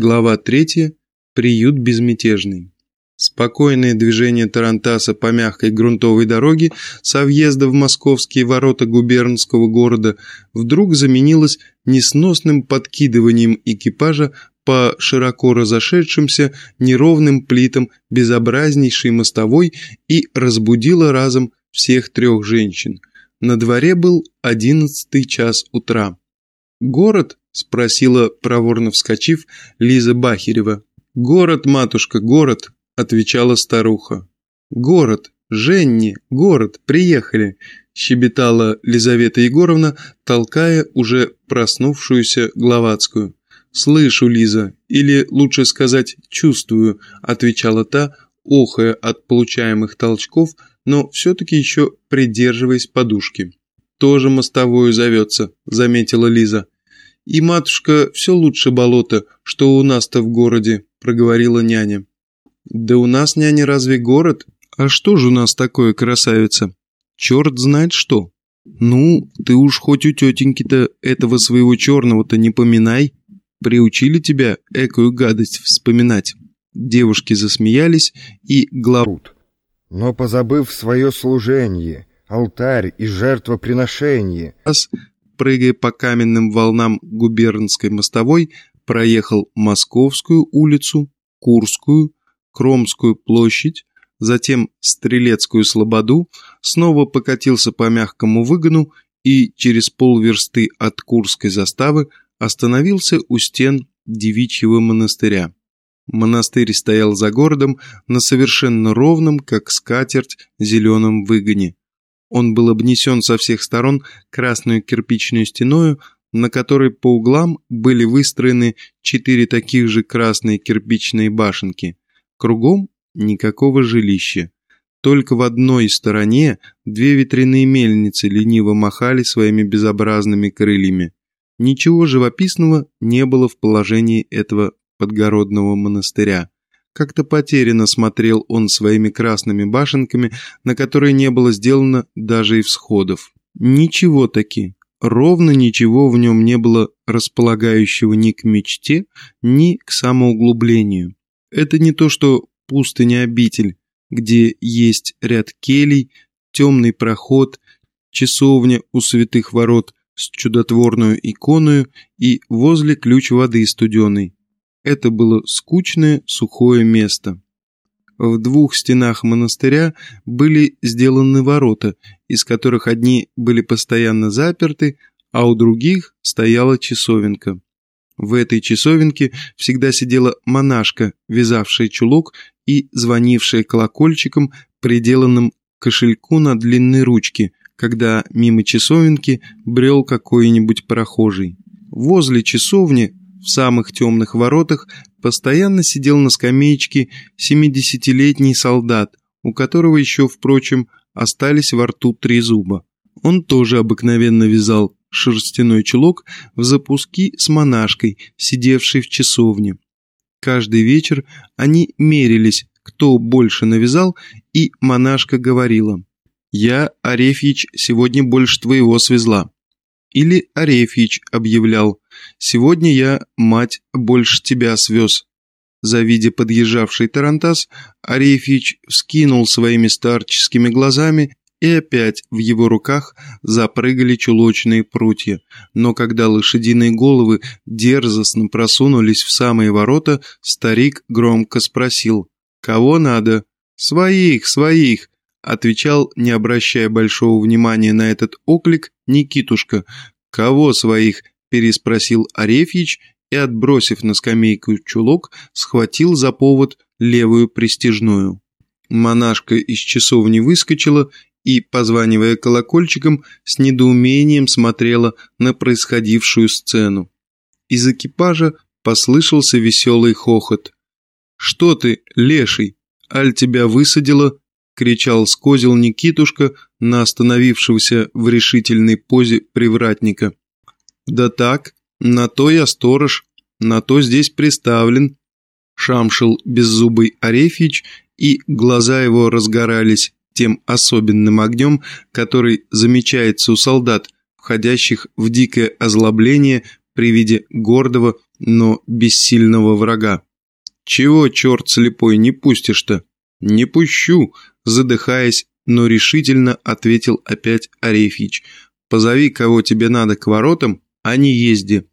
Глава 3. Приют безмятежный. Спокойное движение Тарантаса по мягкой грунтовой дороге со въезда в московские ворота губернского города вдруг заменилось несносным подкидыванием экипажа по широко разошедшимся неровным плитам безобразнейшей мостовой и разбудило разом всех трех женщин. На дворе был одиннадцатый час утра. Город – спросила, проворно вскочив, Лиза Бахерева. «Город, матушка, город!» – отвечала старуха. «Город! Женни! Город! Приехали!» – щебетала Лизавета Егоровна, толкая уже проснувшуюся Гловацкую. «Слышу, Лиза, или, лучше сказать, чувствую», – отвечала та, охая от получаемых толчков, но все-таки еще придерживаясь подушки. «Тоже мостовую зовется», – заметила Лиза. «И, матушка, все лучше болото, что у нас-то в городе», – проговорила няня. «Да у нас, няня, разве город? А что же у нас такое, красавица? Черт знает что. Ну, ты уж хоть у тетеньки-то этого своего черного-то не поминай. Приучили тебя экую гадость вспоминать». Девушки засмеялись и главу. Но позабыв свое служение, алтарь и жертвоприношение, прыгая по каменным волнам губернской мостовой, проехал Московскую улицу, Курскую, Кромскую площадь, затем Стрелецкую слободу, снова покатился по мягкому выгону и через полверсты от Курской заставы остановился у стен девичьего монастыря. Монастырь стоял за городом на совершенно ровном, как скатерть, зеленом выгоне. Он был обнесен со всех сторон красную кирпичную стеною, на которой по углам были выстроены четыре таких же красные кирпичные башенки. Кругом никакого жилища. Только в одной стороне две ветряные мельницы лениво махали своими безобразными крыльями. Ничего живописного не было в положении этого подгородного монастыря. Как-то потерянно смотрел он своими красными башенками, на которые не было сделано даже и всходов. Ничего таки, ровно ничего в нем не было располагающего ни к мечте, ни к самоуглублению. Это не то, что пустыня-обитель, где есть ряд келей, темный проход, часовня у святых ворот с чудотворную иконою и возле ключ воды студеной. Это было скучное, сухое место. В двух стенах монастыря были сделаны ворота, из которых одни были постоянно заперты, а у других стояла часовенка. В этой часовенке всегда сидела монашка, вязавшая чулок и звонившая колокольчиком, приделанным кошельку на длинной ручке, когда мимо часовенки брел какой-нибудь прохожий. Возле часовни в самых темных воротах постоянно сидел на скамеечке семидесятилетний солдат, у которого еще, впрочем, остались во рту три зуба. Он тоже обыкновенно вязал шерстяной чулок в запуски с монашкой, сидевшей в часовне. Каждый вечер они мерились, кто больше навязал, и монашка говорила, «Я, Арефьич, сегодня больше твоего свезла». Или Арефьич объявлял, Сегодня я, мать, больше тебя свез». Завидя подъезжавший Тарантас, Арефьич вскинул своими старческими глазами, и опять в его руках запрыгали чулочные прутья. Но когда лошадиные головы дерзостно просунулись в самые ворота, старик громко спросил «Кого надо?» «Своих, своих!» отвечал, не обращая большого внимания на этот оклик, Никитушка. «Кого своих?» Переспросил Арефьич и, отбросив на скамейку чулок, схватил за повод левую пристежную. Монашка из часовни выскочила и, позванивая колокольчиком, с недоумением смотрела на происходившую сцену. Из экипажа послышался веселый хохот. «Что ты, леший, аль тебя высадила?» — кричал скозил Никитушка на остановившегося в решительной позе привратника. «Да так, на то я сторож, на то здесь приставлен», шамшил беззубый Арефьич, и глаза его разгорались тем особенным огнем, который замечается у солдат, входящих в дикое озлобление при виде гордого, но без сильного врага. «Чего, черт слепой, не пустишь-то?» «Не пущу», задыхаясь, но решительно ответил опять Арефьич. «Позови, кого тебе надо к воротам, а не езди».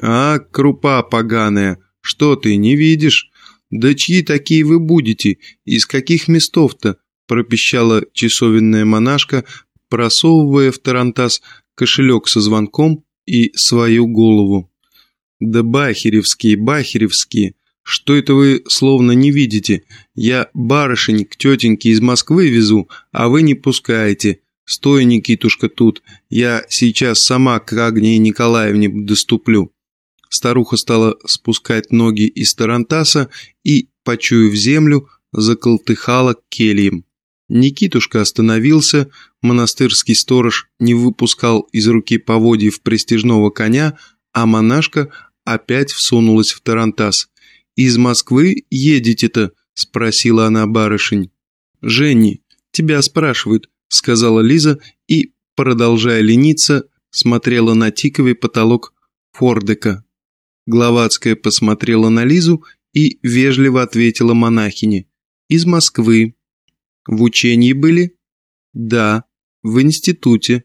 «А, крупа поганая, что ты, не видишь? Да чьи такие вы будете? Из каких местов-то?» пропищала часовенная монашка, просовывая в тарантас кошелек со звонком и свою голову. «Да бахеревские, бахеревские! Что это вы словно не видите? Я барышень к тетеньке из Москвы везу, а вы не пускаете. Стой, Никитушка, тут. Я сейчас сама к Агнии Николаевне доступлю». Старуха стала спускать ноги из тарантаса и, почуяв землю, заколтыхала к. Никитушка остановился, монастырский сторож не выпускал из руки поводьев престижного коня, а монашка опять всунулась в тарантас. «Из Москвы едете-то?» – спросила она барышень. «Женни, тебя спрашивают», – сказала Лиза и, продолжая лениться, смотрела на тиковый потолок Фордека. Гловацкая посмотрела на Лизу и вежливо ответила монахине. «Из Москвы». В учении были? Да, в институте.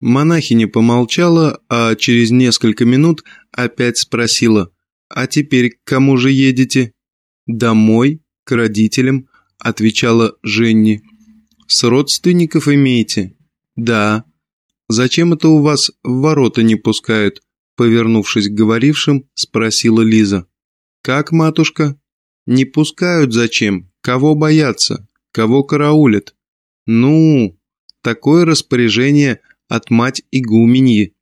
Монахиня помолчала, а через несколько минут опять спросила, «А теперь к кому же едете?» «Домой, к родителям», — отвечала Женни. «С родственников имеете?» «Да». «Зачем это у вас в ворота не пускают?» Повернувшись к говорившим, спросила Лиза. «Как, матушка?» «Не пускают зачем? Кого бояться?» Кого караулят? Ну, такое распоряжение от мать игуменьи.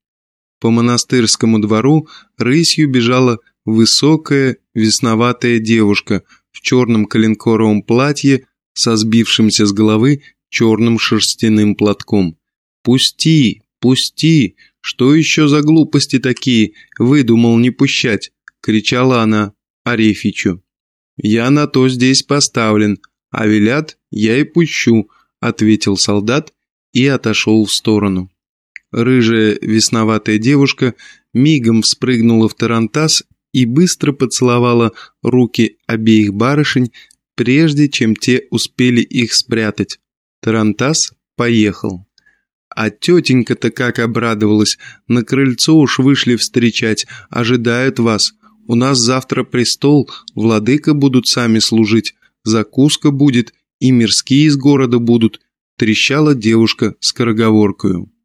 По монастырскому двору рысью бежала высокая весноватая девушка в черном коленкоровом платье со сбившимся с головы черным шерстяным платком. «Пусти, пусти! Что еще за глупости такие? Выдумал не пущать!» — кричала она Арефичу. «Я на то здесь поставлен, а велят, я и пущу», — ответил солдат и отошел в сторону. Рыжая весноватая девушка мигом вспрыгнула в тарантас и быстро поцеловала руки обеих барышень, прежде чем те успели их спрятать. Тарантас поехал. А тетенька-то как обрадовалась, на крыльцо уж вышли встречать, ожидают вас. У нас завтра престол, владыка будут сами служить, закуска будет, и мирские из города будут», – трещала девушка скороговоркою.